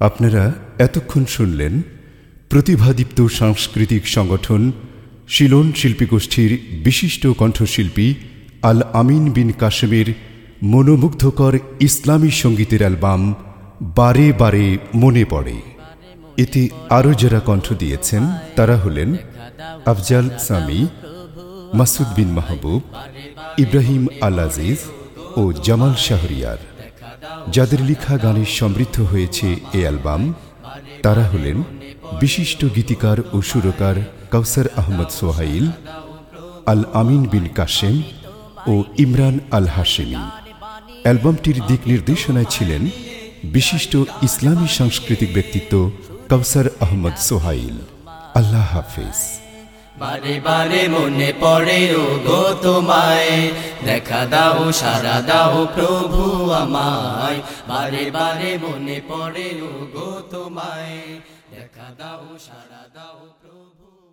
আপনারা এতক্ষণ শুনলেন প্রতিভাদীপ্ত সাংস্কৃতিক সংগঠন শিলন শিল্পী গোষ্ঠীর বিশিষ্ট কণ্ঠশিল্পী আল আমিন বিন কাশেমের মনোমুগ্ধকর ইসলামী সঙ্গীতের অ্যালবাম বারে বারে মনে পড়ে। এতে আরও যারা কণ্ঠ দিয়েছেন, তারা হলেন আফজাল সামি, মাসুদ বিন মাহবুব, ইব্রাহিম আল আজিজ ও জামাল শাহরিয়ার। যাদের লিখা গানে সমৃদ্ধ হয়েছে এ অ্যালবাম, তারা হলেন বিশিষ্ট গীতিকার ও সুরকার কাউসার আহমদ সোহাইল, আল আমিন বিন কাশেম ও ইমরান আল হাশেমি। অ্যালবামটির দিক নির্দেশনায় ছিলেন বিশিষ্ট ইসলামী সাংস্কৃতিক ব্যক্তিত্ব কাউসার আহমদ সোহাইল। আল্লাহ হাফেজ। বারে বারে মনে পড়ে ও গো তোমায়। দেখা দাও, সারা দাও, প্রভু আমায়। বারে বারে মনে পড়ে ও গো তোমায়। দেখা দাও, সারা দাও, প্রভু